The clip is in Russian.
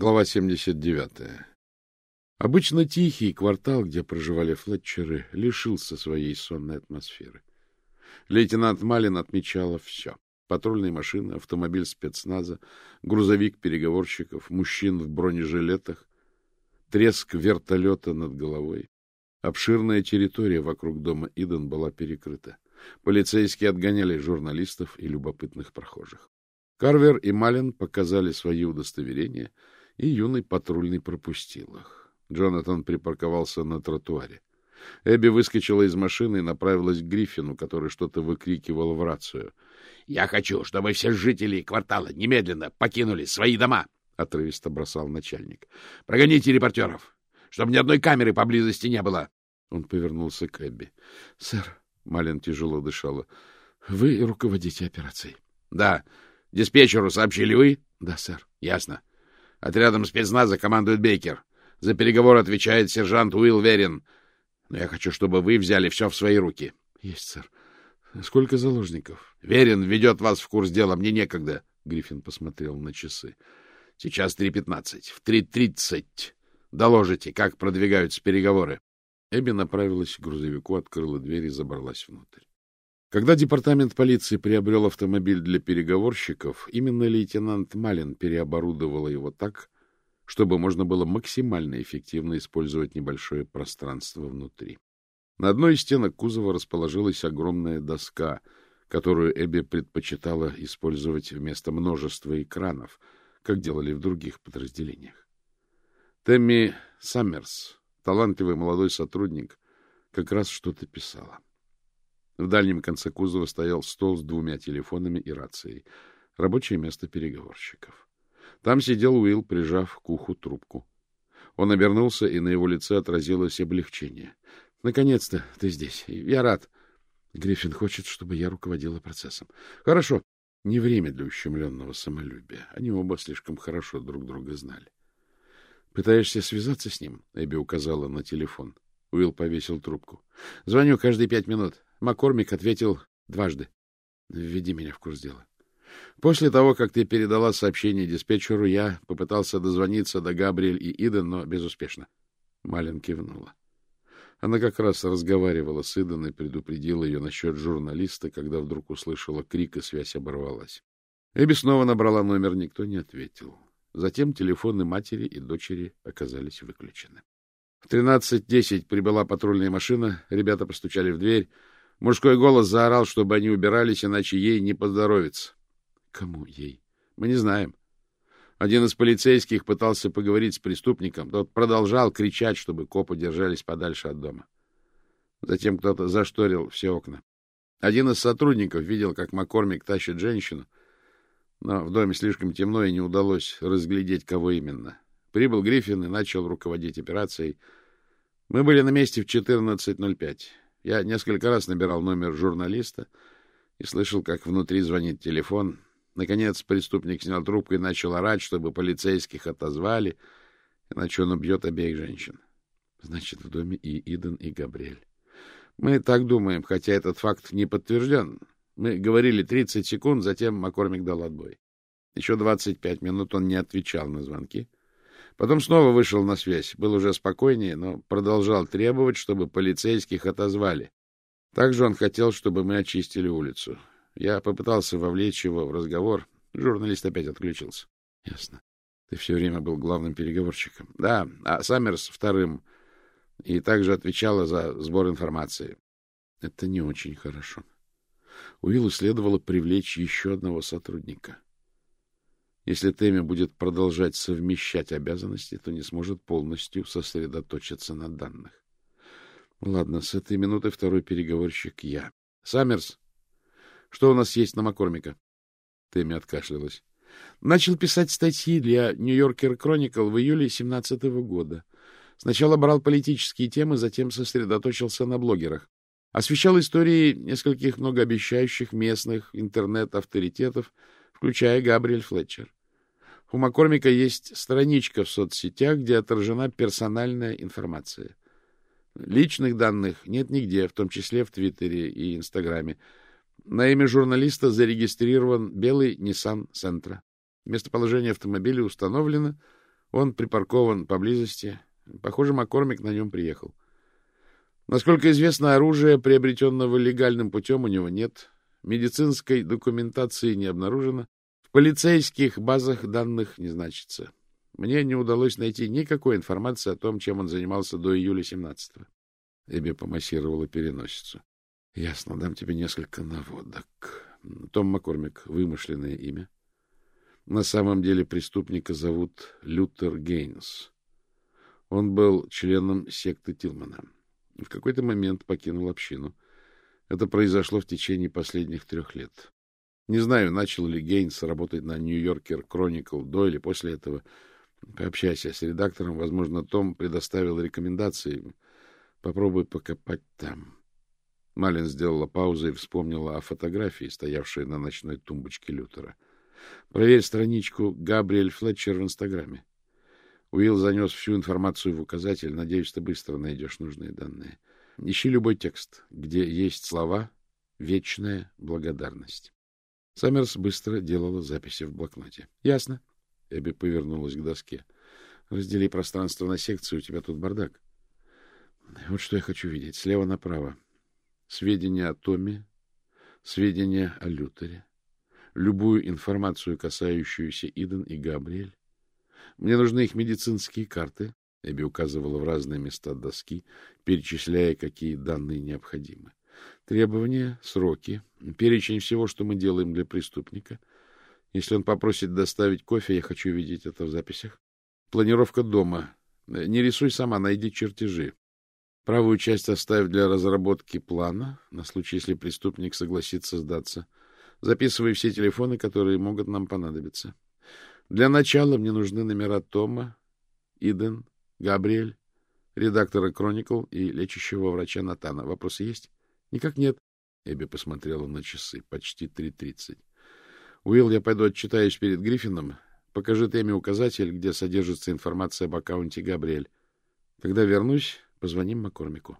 Глава 79. Обычно тихий квартал, где проживали Флетчеры, лишился своей сонной атмосферы. Лейтенант Малин отмечала все. Патрульные машины, автомобиль спецназа, грузовик переговорщиков, мужчин в бронежилетах, треск вертолета над головой. Обширная территория вокруг дома Иден была перекрыта. Полицейские отгоняли журналистов и любопытных прохожих. Карвер и Малин показали свои удостоверения — и юный патрульный пропустил их. Джонатан припарковался на тротуаре. Эбби выскочила из машины и направилась к Гриффину, который что-то выкрикивал в рацию. — Я хочу, чтобы все жители квартала немедленно покинули свои дома! — отрывисто бросал начальник. — Прогоните репортеров, чтобы ни одной камеры поблизости не было! Он повернулся к Эбби. — Сэр, — Малин тяжело дышала, — вы руководите операцией. — Да. Диспетчеру сообщили вы? — Да, сэр. — Ясно. Отрядом спецназа командует Бейкер. За переговор отвечает сержант Уилл Верин. Но я хочу, чтобы вы взяли все в свои руки. — Есть, сэр. Сколько заложников? — Верин ведет вас в курс дела. Мне некогда. Гриффин посмотрел на часы. — Сейчас три пятнадцать. В три тридцать. Доложите, как продвигаются переговоры. Эбби направилась к грузовику, открыла дверь и забралась внутрь. Когда департамент полиции приобрел автомобиль для переговорщиков, именно лейтенант Малин переоборудовал его так, чтобы можно было максимально эффективно использовать небольшое пространство внутри. На одной из стенок кузова расположилась огромная доска, которую Эбби предпочитала использовать вместо множества экранов, как делали в других подразделениях. Тэмми Саммерс, талантливый молодой сотрудник, как раз что-то писала. В дальнем конце кузова стоял стол с двумя телефонами и рацией. Рабочее место переговорщиков. Там сидел Уилл, прижав к уху трубку. Он обернулся, и на его лице отразилось облегчение. — Наконец-то ты здесь. Я рад. Гриффин хочет, чтобы я руководила процессом. — Хорошо. Не время для ущемленного самолюбия. Они оба слишком хорошо друг друга знали. — Пытаешься связаться с ним? — Эбби указала на телефон. Уилл повесил трубку. — Звоню каждые пять минут. Маккормик ответил дважды. Введи меня в курс дела. После того, как ты передала сообщение диспетчеру, я попытался дозвониться до Габриэль и Иден, но безуспешно. Малин кивнула. Она как раз разговаривала с Иден и предупредила ее насчет журналиста, когда вдруг услышала крик, и связь оборвалась. Эбби снова набрала номер, никто не ответил. Затем телефоны матери и дочери оказались выключены. В 13.10 прибыла патрульная машина, ребята постучали в дверь, Мужской голос заорал, чтобы они убирались, иначе ей не поздоровится. Кому ей? Мы не знаем. Один из полицейских пытался поговорить с преступником. Тот продолжал кричать, чтобы копы держались подальше от дома. Затем кто-то зашторил все окна. Один из сотрудников видел, как Маккормик тащит женщину, но в доме слишком темно и не удалось разглядеть, кого именно. Прибыл Гриффин и начал руководить операцией. Мы были на месте в 14.05. Я несколько раз набирал номер журналиста и слышал, как внутри звонит телефон. Наконец преступник снял трубку и начал орать, чтобы полицейских отозвали, иначе он убьет обеих женщин. Значит, в доме и Иден, и Габриэль. Мы так думаем, хотя этот факт не подтвержден. Мы говорили 30 секунд, затем Маккормик дал отбой. Еще 25 минут он не отвечал на звонки. Потом снова вышел на связь, был уже спокойнее, но продолжал требовать, чтобы полицейских отозвали. Также он хотел, чтобы мы очистили улицу. Я попытался вовлечь его в разговор. Журналист опять отключился. — Ясно. Ты все время был главным переговорщиком. — Да, а Саммерс — вторым. И также отвечала за сбор информации. Это не очень хорошо. Уиллу следовало привлечь еще одного сотрудника. Если Тэмми будет продолжать совмещать обязанности, то не сможет полностью сосредоточиться на данных. Ладно, с этой минуты второй переговорщик я. Саммерс, что у нас есть на Маккормика? Тэмми откашлялась. Начал писать статьи для Нью-Йоркер Кроникл в июле 17 -го года. Сначала брал политические темы, затем сосредоточился на блогерах. Освещал истории нескольких многообещающих местных интернет-авторитетов, включая Габриэль Флетчер. У Маккормика есть страничка в соцсетях, где отражена персональная информация. Личных данных нет нигде, в том числе в Твиттере и Инстаграме. На имя журналиста зарегистрирован белый Nissan Sentra. Местоположение автомобиля установлено. Он припаркован поблизости. Похоже, Маккормик на нем приехал. Насколько известно, оружия, приобретенного легальным путем, у него нет. Медицинской документации не обнаружено. Полицейских базах данных не значится. Мне не удалось найти никакой информации о том, чем он занимался до июля 17-го. Эбби помассировала переносицу. — Ясно, дам тебе несколько наводок. Том Маккормик — вымышленное имя. На самом деле преступника зовут Лютер Гейнс. Он был членом секты Тилмана. В какой-то момент покинул общину. Это произошло в течение последних трех лет. Не знаю, начал ли Гейнс работать на Нью-Йоркер Кроникл до или после этого. Пообщайся с редактором. Возможно, Том предоставил рекомендации. Попробуй покопать там. Малин сделала паузу и вспомнила о фотографии, стоявшей на ночной тумбочке Лютера. — Проверь страничку Габриэль Флетчер в Инстаграме. Уилл занес всю информацию в указатель. Надеюсь, ты быстро найдешь нужные данные. Ищи любой текст, где есть слова «вечная благодарность». Саммерс быстро делала записи в блокноте. — Ясно. Эбби повернулась к доске. — Раздели пространство на секции, у тебя тут бардак. Вот что я хочу видеть. Слева направо. Сведения о Томе, сведения о Лютере, любую информацию, касающуюся Иден и Габриэль. Мне нужны их медицинские карты. Эбби указывала в разные места доски, перечисляя, какие данные необходимы. Требования, сроки, перечень всего, что мы делаем для преступника. Если он попросит доставить кофе, я хочу видеть это в записях. Планировка дома. Не рисуй сама, найди чертежи. Правую часть оставь для разработки плана, на случай, если преступник согласится сдаться. Записывай все телефоны, которые могут нам понадобиться. Для начала мне нужны номера Тома, Иден, Габриэль, редактора Кроникл и лечащего врача Натана. Вопросы есть? Никак нет. Эбби посмотрела на часы. Почти три тридцать. Уилл, я пойду отчитаюсь перед Гриффином. Покажи Тэмми указатель, где содержится информация об аккаунте Габриэль. Когда вернусь, позвоним Маккормику.